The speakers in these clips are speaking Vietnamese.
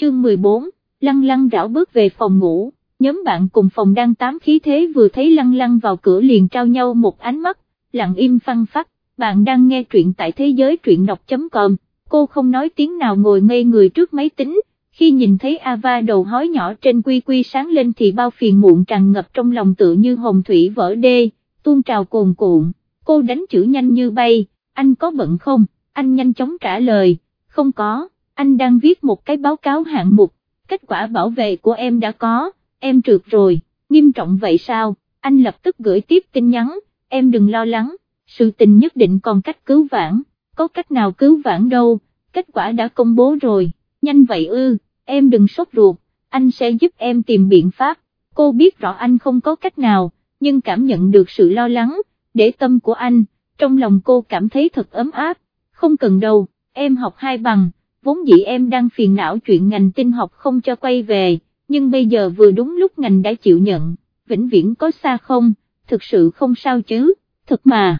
chương 14, lăng lăng rảo bước về phòng ngủ, nhóm bạn cùng phòng đang tám khí thế vừa thấy lăng lăng vào cửa liền trao nhau một ánh mắt, lặng im phăng phát, bạn đang nghe truyện tại thế giới truyện đọc.com, cô không nói tiếng nào ngồi ngây người trước máy tính, khi nhìn thấy Ava đầu hói nhỏ trên quy quy sáng lên thì bao phiền muộn tràn ngập trong lòng tự như hồng thủy vỡ đê, tuôn trào cồn cuộn, cô đánh chữ nhanh như bay, anh có bận không, anh nhanh chóng trả lời, không có, anh đang viết một cái báo cáo hạng mục, kết quả bảo vệ của em đã có, em trượt rồi, nghiêm trọng vậy sao, anh lập tức gửi tiếp tin nhắn, em đừng lo lắng, sự tình nhất định còn cách cứu vãn, có cách nào cứu vãn đâu, kết quả đã công bố rồi, nhanh vậy ư, em đừng sốt ruột, anh sẽ giúp em tìm biện pháp, cô biết rõ anh không có cách nào, nhưng cảm nhận được sự lo lắng, để tâm của anh, trong lòng cô cảm thấy thật ấm áp, không cần đâu, em học hai bằng, vốn dĩ em đang phiền não chuyện ngành tinh học không cho quay về, nhưng bây giờ vừa đúng lúc ngành đã chịu nhận, vĩnh viễn có xa không, thực sự không sao chứ, thật mà.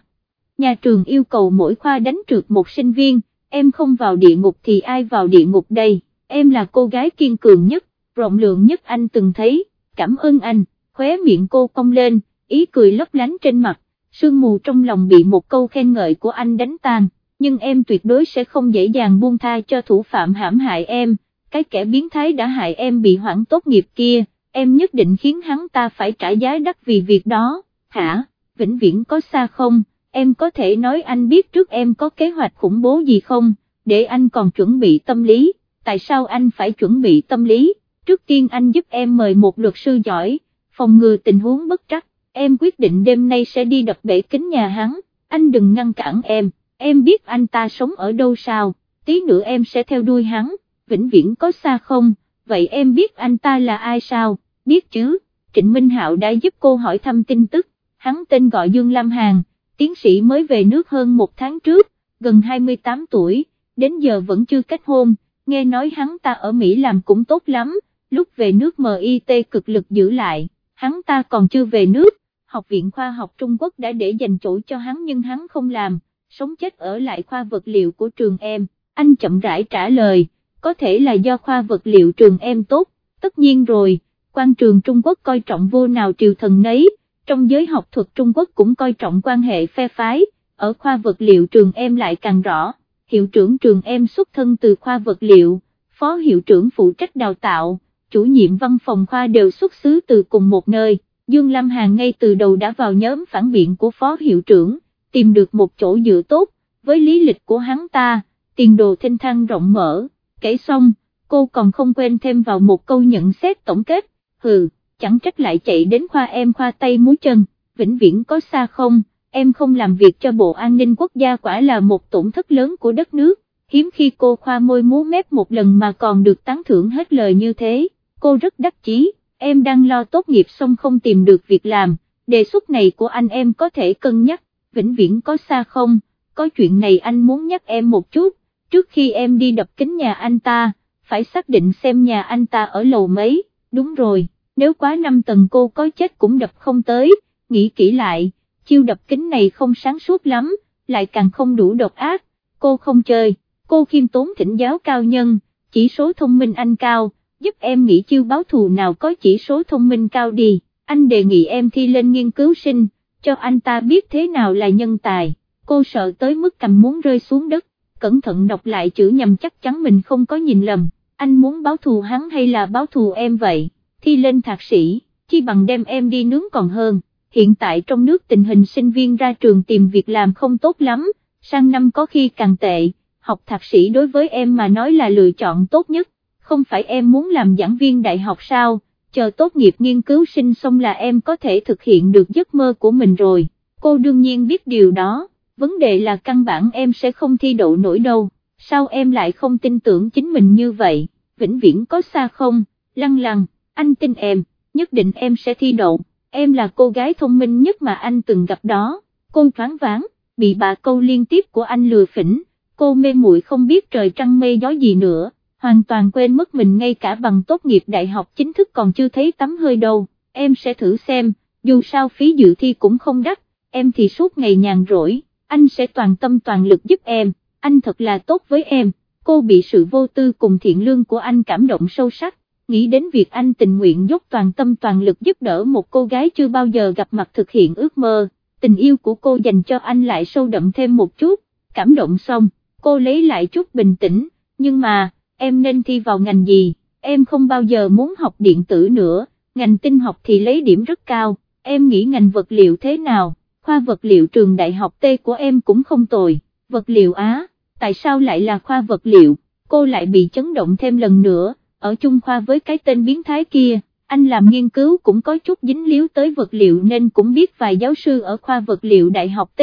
Nhà trường yêu cầu mỗi khoa đánh trượt một sinh viên, em không vào địa ngục thì ai vào địa ngục đây, em là cô gái kiên cường nhất, rộng lượng nhất anh từng thấy, cảm ơn anh, khóe miệng cô cong lên, ý cười lấp lánh trên mặt, sương mù trong lòng bị một câu khen ngợi của anh đánh tan, nhưng em tuyệt đối sẽ không dễ dàng buông tha cho thủ phạm hãm hại em, cái kẻ biến thái đã hại em bị hoãn tốt nghiệp kia, em nhất định khiến hắn ta phải trả giá đắt vì việc đó, hả, vĩnh viễn có xa không, em có thể nói anh biết trước em có kế hoạch khủng bố gì không, để anh còn chuẩn bị tâm lý, tại sao anh phải chuẩn bị tâm lý, trước tiên anh giúp em mời một luật sư giỏi, phòng ngừa tình huống bất trắc, em quyết định đêm nay sẽ đi đập bể kính nhà hắn, anh đừng ngăn cản em, em biết anh ta sống ở đâu sao, tí nữa em sẽ theo đuôi hắn vĩnh viễn có xa không, vậy em biết anh ta là ai sao, biết chứ, Trịnh Minh Hạo đã giúp cô hỏi thăm tin tức, hắn tên gọi Dương Lam Hàn, tiến sĩ mới về nước hơn một tháng trước, gần 28 tuổi, đến giờ vẫn chưa kết hôn, nghe nói hắn ta ở Mỹ làm cũng tốt lắm, lúc về nước MIT cực lực giữ lại, hắn ta còn chưa về nước, Học viện Khoa học Trung Quốc đã để dành chỗ cho hắn nhưng hắn không làm, sống chết ở lại khoa vật liệu của trường em, anh chậm rãi trả lời có thể là do khoa vật liệu trường em tốt, tất nhiên rồi, quan trường Trung Quốc coi trọng vô nào triều thần nấy, trong giới học thuật Trung Quốc cũng coi trọng quan hệ phe phái, ở khoa vật liệu trường em lại càng rõ, hiệu trưởng trường em xuất thân từ khoa vật liệu, phó hiệu trưởng phụ trách đào tạo, chủ nhiệm văn phòng khoa đều xuất xứ từ cùng một nơi, Dương Lâm Hàn ngay từ đầu đã vào nhóm phản biện của phó hiệu trưởng, tìm được một chỗ dựa tốt, với lý lịch của hắn ta, tiền đồ thênh thang rộng mở. Kể xong, cô còn không quên thêm vào một câu nhận xét tổng kết, hừ, chẳng trách lại chạy đến khoa em khoa tay múi chân, vĩnh viễn có xa không, em không làm việc cho Bộ An ninh Quốc gia quả là một tổn thất lớn của đất nước, hiếm khi cô khoa môi múa mép một lần mà còn được tán thưởng hết lời như thế, cô rất đắc chí, em đang lo tốt nghiệp xong không tìm được việc làm, đề xuất này của anh em có thể cân nhắc, vĩnh viễn có xa không, có chuyện này anh muốn nhắc em một chút, trước khi em đi đập kính nhà anh ta, phải xác định xem nhà anh ta ở lầu mấy, đúng rồi, nếu quá 5 tầng cô có chết cũng đập không tới, nghĩ kỹ lại, chiêu đập kính này không sáng suốt lắm, lại càng không đủ độc ác, cô không chơi, cô khiêm tốn thỉnh giáo cao nhân, chỉ số thông minh anh cao, giúp em nghĩ chiêu báo thù nào có chỉ số thông minh cao đi, anh đề nghị em thi lên nghiên cứu sinh, cho anh ta biết thế nào là nhân tài, cô sợ tới mức cầm muốn rơi xuống đất. Cẩn thận đọc lại chữ nhầm chắc chắn mình không có nhìn lầm, anh muốn báo thù hắn hay là báo thù em vậy, thi lên thạc sĩ, chi bằng đem em đi nướng còn hơn, hiện tại trong nước tình hình sinh viên ra trường tìm việc làm không tốt lắm, sang năm có khi càng tệ, học thạc sĩ đối với em mà nói là lựa chọn tốt nhất, không phải em muốn làm giảng viên đại học sao, chờ tốt nghiệp nghiên cứu sinh xong là em có thể thực hiện được giấc mơ của mình rồi, cô đương nhiên biết điều đó. Vấn đề là căn bản em sẽ không thi đậu nổi đâu, sao em lại không tin tưởng chính mình như vậy, vĩnh viễn có xa không, lăng lăng, anh tin em, nhất định em sẽ thi đậu, em là cô gái thông minh nhất mà anh từng gặp đó, cô thoáng váng, bị bà câu liên tiếp của anh lừa phỉnh, cô mê muội không biết trời trăng mây gió gì nữa, hoàn toàn quên mất mình ngay cả bằng tốt nghiệp đại học chính thức còn chưa thấy tắm hơi đâu, em sẽ thử xem, dù sao phí dự thi cũng không đắt, em thì suốt ngày nhàn rỗi anh sẽ toàn tâm toàn lực giúp em, anh thật là tốt với em, cô bị sự vô tư cùng thiện lương của anh cảm động sâu sắc, nghĩ đến việc anh tình nguyện dốc toàn tâm toàn lực giúp đỡ một cô gái chưa bao giờ gặp mặt thực hiện ước mơ, tình yêu của cô dành cho anh lại sâu đậm thêm một chút, cảm động xong, cô lấy lại chút bình tĩnh, nhưng mà, em nên thi vào ngành gì, em không bao giờ muốn học điện tử nữa, ngành tinh học thì lấy điểm rất cao, em nghĩ ngành vật liệu thế nào, khoa vật liệu trường đại học T của em cũng không tồi, vật liệu Á, tại sao lại là khoa vật liệu, cô lại bị chấn động thêm lần nữa, ở chung khoa với cái tên biến thái kia, anh làm nghiên cứu cũng có chút dính líu tới vật liệu nên cũng biết vài giáo sư ở khoa vật liệu đại học T,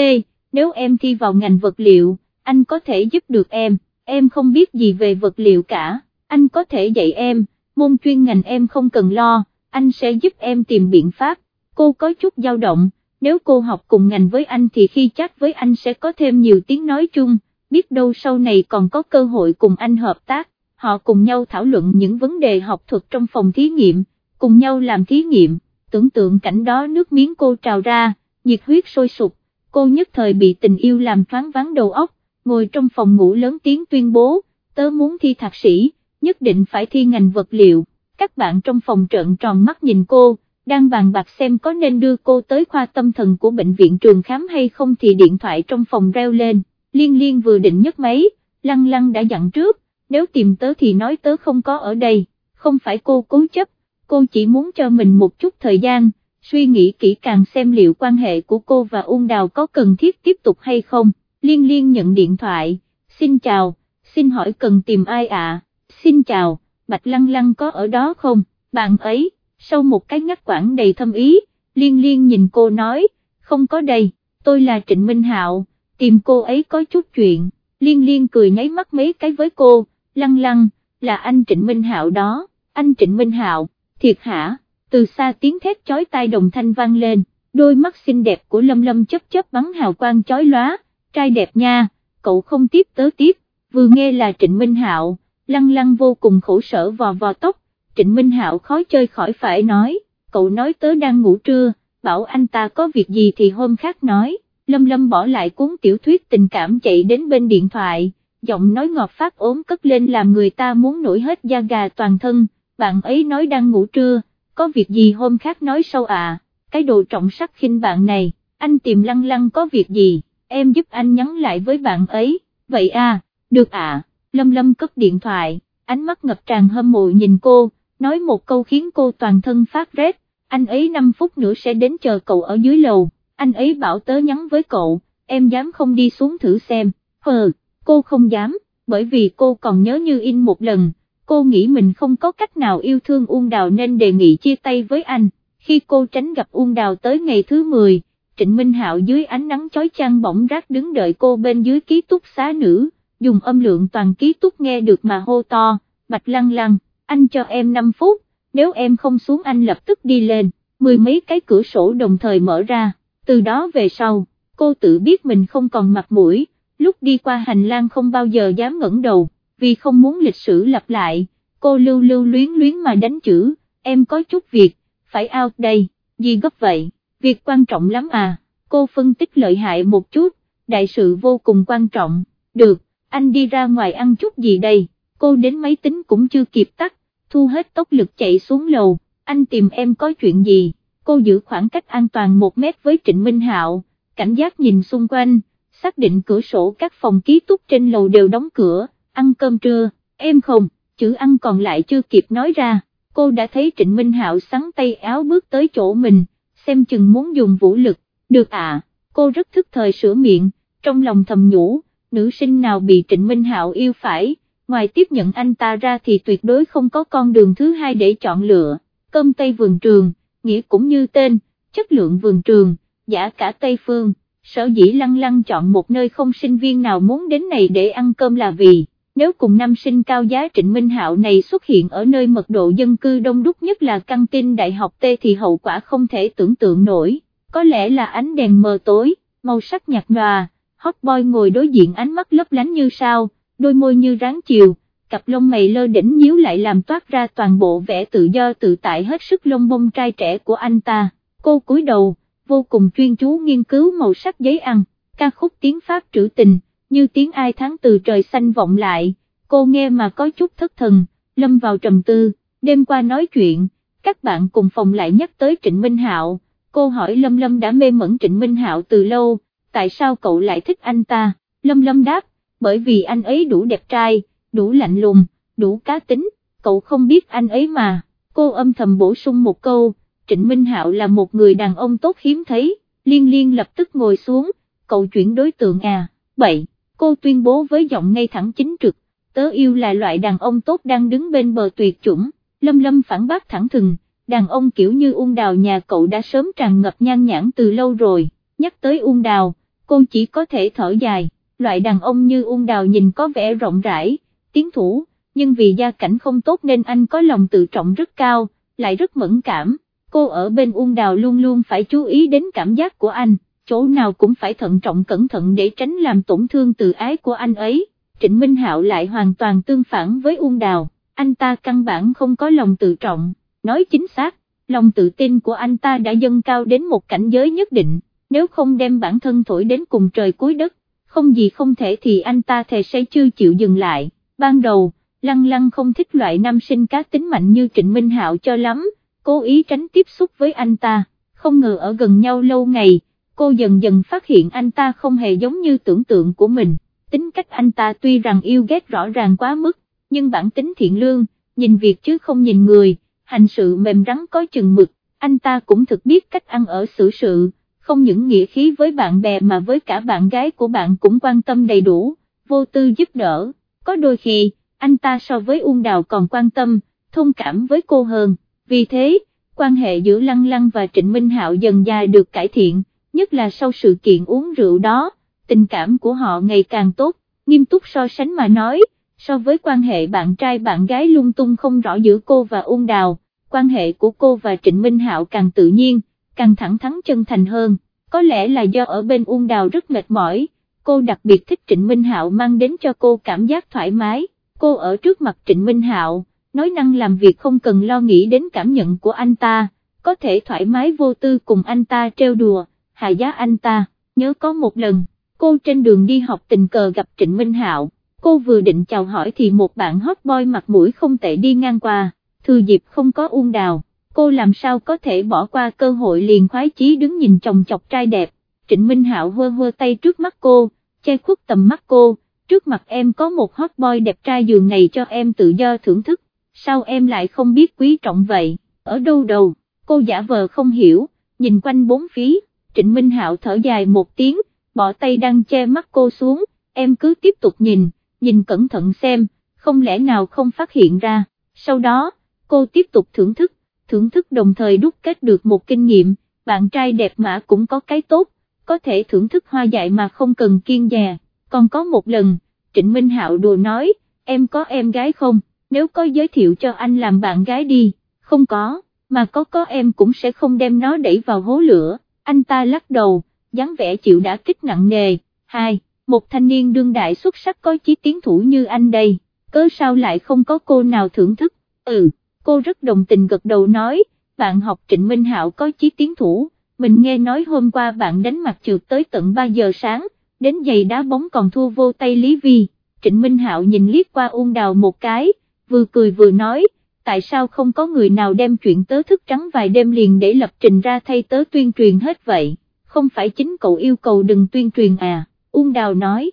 nếu em thi vào ngành vật liệu, anh có thể giúp được em, em không biết gì về vật liệu cả, anh có thể dạy em, môn chuyên ngành em không cần lo, anh sẽ giúp em tìm biện pháp, cô có chút dao động, nếu cô học cùng ngành với anh thì khi chắc với anh sẽ có thêm nhiều tiếng nói chung, biết đâu sau này còn có cơ hội cùng anh hợp tác, họ cùng nhau thảo luận những vấn đề học thuật trong phòng thí nghiệm, cùng nhau làm thí nghiệm, tưởng tượng cảnh đó nước miếng cô trào ra, nhiệt huyết sôi sục, cô nhất thời bị tình yêu làm thoáng vắng đầu óc, ngồi trong phòng ngủ lớn tiếng tuyên bố, tớ muốn thi thạc sĩ, nhất định phải thi ngành vật liệu, các bạn trong phòng trợn tròn mắt nhìn cô, đang bàn bạc xem có nên đưa cô tới khoa tâm thần của bệnh viện trường khám hay không thì điện thoại trong phòng reo lên, liên liên vừa định nhấc máy, lăng lăng đã dặn trước, nếu tìm tớ thì nói tớ không có ở đây, không phải cô cố chấp, cô chỉ muốn cho mình một chút thời gian, suy nghĩ kỹ càng xem liệu quan hệ của cô và Ung Đào có cần thiết tiếp tục hay không, liên liên nhận điện thoại, xin chào, xin hỏi cần tìm ai ạ, xin chào, Bạch Lăng Lăng có ở đó không, bạn ấy, sau một cái ngắt quãng đầy thâm ý, liên liên nhìn cô nói, không có đây, tôi là Trịnh Minh Hạo, tìm cô ấy có chút chuyện, liên liên cười nháy mắt mấy cái với cô, lăng lăng, là anh Trịnh Minh Hạo đó, anh Trịnh Minh Hạo, thiệt hả, từ xa tiếng thét chói tai đồng thanh vang lên, đôi mắt xinh đẹp của Lâm Lâm chấp chấp bắn hào quang chói lóa, trai đẹp nha, cậu không tiếp tớ tiếp, vừa nghe là Trịnh Minh Hạo, lăng lăng vô cùng khổ sở vò vò tóc, Trịnh Minh Hạo khó chơi khỏi phải nói, cậu nói tớ đang ngủ trưa, bảo anh ta có việc gì thì hôm khác nói, Lâm Lâm bỏ lại cuốn tiểu thuyết tình cảm chạy đến bên điện thoại, giọng nói ngọt phát ốm cất lên làm người ta muốn nổi hết da gà toàn thân, bạn ấy nói đang ngủ trưa, có việc gì hôm khác nói sau à, cái đồ trọng sắc khinh bạn này, anh tìm lăng lăng có việc gì, em giúp anh nhắn lại với bạn ấy, vậy à, được à, lâm lâm cất điện thoại, ánh mắt ngập tràn hâm mộ nhìn cô, nói một câu khiến cô toàn thân phát rét, anh ấy 5 phút nữa sẽ đến chờ cậu ở dưới lầu, anh ấy bảo tớ nhắn với cậu, em dám không đi xuống thử xem, hờ cô không dám, bởi vì cô còn nhớ như in một lần, cô nghĩ mình không có cách nào yêu thương Uông Đào nên đề nghị chia tay với anh, khi cô tránh gặp Uông Đào tới ngày thứ 10, Trịnh Minh Hạo dưới ánh nắng chói chang bỗng rác đứng đợi cô bên dưới ký túc xá nữ, dùng âm lượng toàn ký túc nghe được mà hô to, bạch lăng lăng, anh cho em 5 phút, nếu em không xuống anh lập tức đi lên, mười mấy cái cửa sổ đồng thời mở ra, từ đó về sau, cô tự biết mình không còn mặt mũi lúc đi qua hành lang không bao giờ dám ngẩng đầu, vì không muốn lịch sử lặp lại, cô lưu lưu luyến luyến mà đánh chữ, em có chút việc, phải out đây, gì gấp vậy, việc quan trọng lắm à, cô phân tích lợi hại một chút, đại sự vô cùng quan trọng, được, anh đi ra ngoài ăn chút gì đây, cô đến máy tính cũng chưa kịp tắt, thu hết tốc lực chạy xuống lầu, anh tìm em có chuyện gì, cô giữ khoảng cách an toàn một mét với Trịnh Minh Hạo, cảnh giác nhìn xung quanh, xác định cửa sổ các phòng ký túc trên lầu đều đóng cửa, ăn cơm trưa, em không, chữ ăn còn lại chưa kịp nói ra, cô đã thấy Trịnh Minh Hạo sắn tay áo bước tới chỗ mình, xem chừng muốn dùng vũ lực, được à, cô rất thức thời sửa miệng, trong lòng thầm nhủ, nữ sinh nào bị Trịnh Minh Hạo yêu phải, ngoài tiếp nhận anh ta ra thì tuyệt đối không có con đường thứ hai để chọn lựa, cơm tây vườn trường, nghĩa cũng như tên, chất lượng vườn trường, giả cả Tây Phương. Sở dĩ lăng lăng chọn một nơi không sinh viên nào muốn đến này để ăn cơm là vì, nếu cùng năm sinh cao giá Trịnh Minh Hạo này xuất hiện ở nơi mật độ dân cư đông đúc nhất là căng tin đại học T thì hậu quả không thể tưởng tượng nổi, có lẽ là ánh đèn mờ tối, màu sắc nhạt nhòa, hot boy ngồi đối diện ánh mắt lấp lánh như sao, đôi môi như ráng chiều, cặp lông mày lơ đỉnh nhíu lại làm toát ra toàn bộ vẻ tự do tự tại hết sức lông bông trai trẻ của anh ta, cô cúi đầu vô cùng chuyên chú nghiên cứu màu sắc giấy ăn, ca khúc tiếng Pháp trữ tình, như tiếng ai tháng từ trời xanh vọng lại, cô nghe mà có chút thất thần, lâm vào trầm tư, đêm qua nói chuyện, các bạn cùng phòng lại nhắc tới Trịnh Minh Hạo, cô hỏi Lâm Lâm đã mê mẩn Trịnh Minh Hạo từ lâu, tại sao cậu lại thích anh ta, Lâm Lâm đáp, bởi vì anh ấy đủ đẹp trai, đủ lạnh lùng, đủ cá tính, cậu không biết anh ấy mà, cô âm thầm bổ sung một câu, Trịnh Minh Hạo là một người đàn ông tốt hiếm thấy, liên liên lập tức ngồi xuống, cậu chuyển đối tượng à, 7, cô tuyên bố với giọng ngay thẳng chính trực, tớ yêu là loại đàn ông tốt đang đứng bên bờ tuyệt chủng, lâm lâm phản bác thẳng thừng, đàn ông kiểu như ung đào nhà cậu đã sớm tràn ngập nhan nhãn từ lâu rồi, nhắc tới ung đào, cô chỉ có thể thở dài, loại đàn ông như ung đào nhìn có vẻ rộng rãi, tiến thủ, nhưng vì gia cảnh không tốt nên anh có lòng tự trọng rất cao, lại rất mẫn cảm, cô ở bên ung đào luôn luôn phải chú ý đến cảm giác của anh, chỗ nào cũng phải thận trọng cẩn thận để tránh làm tổn thương tự ái của anh ấy, Trịnh Minh Hạo lại hoàn toàn tương phản với ung đào, anh ta căn bản không có lòng tự trọng, nói chính xác, lòng tự tin của anh ta đã dâng cao đến một cảnh giới nhất định, nếu không đem bản thân thổi đến cùng trời cuối đất, không gì không thể thì anh ta thề sẽ chưa chịu dừng lại, ban đầu, lăng lăng không thích loại nam sinh cá tính mạnh như Trịnh Minh Hạo cho lắm, cố ý tránh tiếp xúc với anh ta, không ngờ ở gần nhau lâu ngày, cô dần dần phát hiện anh ta không hề giống như tưởng tượng của mình, tính cách anh ta tuy rằng yêu ghét rõ ràng quá mức, nhưng bản tính thiện lương, nhìn việc chứ không nhìn người, hành sự mềm rắn có chừng mực, anh ta cũng thực biết cách ăn ở xử sự, không những nghĩa khí với bạn bè mà với cả bạn gái của bạn cũng quan tâm đầy đủ, vô tư giúp đỡ, có đôi khi, anh ta so với Uông Đào còn quan tâm, thông cảm với cô hơn, vì thế, quan hệ giữa Lăng Lăng và Trịnh Minh Hạo dần dài được cải thiện, nhất là sau sự kiện uống rượu đó, tình cảm của họ ngày càng tốt, nghiêm túc so sánh mà nói, so với quan hệ bạn trai bạn gái lung tung không rõ giữa cô và ôn Đào, quan hệ của cô và Trịnh Minh Hạo càng tự nhiên, càng thẳng thắn chân thành hơn, có lẽ là do ở bên ôn Đào rất mệt mỏi, cô đặc biệt thích Trịnh Minh Hạo mang đến cho cô cảm giác thoải mái, cô ở trước mặt Trịnh Minh Hạo, nói năng làm việc không cần lo nghĩ đến cảm nhận của anh ta, có thể thoải mái vô tư cùng anh ta trêu đùa, hạ giá anh ta, nhớ có một lần, cô trên đường đi học tình cờ gặp Trịnh Minh Hạo, cô vừa định chào hỏi thì một bạn hot boy mặt mũi không tệ đi ngang qua, thừa dịp không có uông đào, cô làm sao có thể bỏ qua cơ hội liền khoái chí đứng nhìn chồng chọc trai đẹp, Trịnh Minh Hạo hơ hơ tay trước mắt cô, che khuất tầm mắt cô, trước mặt em có một hot boy đẹp trai giường này cho em tự do thưởng thức, sao em lại không biết quý trọng vậy, ở đâu đầu, cô giả vờ không hiểu, nhìn quanh bốn phía, Trịnh Minh Hạo thở dài một tiếng, bỏ tay đang che mắt cô xuống, em cứ tiếp tục nhìn, nhìn cẩn thận xem, không lẽ nào không phát hiện ra, sau đó, cô tiếp tục thưởng thức, thưởng thức đồng thời đúc kết được một kinh nghiệm, bạn trai đẹp mã cũng có cái tốt, có thể thưởng thức hoa dại mà không cần kiên dè, còn có một lần, Trịnh Minh Hạo đùa nói, em có em gái không, nếu có giới thiệu cho anh làm bạn gái đi, không có, mà có có em cũng sẽ không đem nó đẩy vào hố lửa, anh ta lắc đầu, dáng vẻ chịu đã kích nặng nề, hai, một thanh niên đương đại xuất sắc có chí tiến thủ như anh đây, cớ sao lại không có cô nào thưởng thức, ừ, cô rất đồng tình gật đầu nói, bạn học Trịnh Minh Hạo có chí tiến thủ, mình nghe nói hôm qua bạn đánh mặt trượt tới tận 3 giờ sáng, đến giày đá bóng còn thua vô tay Lý Vi, Trịnh Minh Hạo nhìn liếc qua Uông Đào một cái, vừa cười vừa nói, tại sao không có người nào đem chuyện tớ thức trắng vài đêm liền để lập trình ra thay tớ tuyên truyền hết vậy, không phải chính cậu yêu cầu đừng tuyên truyền à, Uông Đào nói,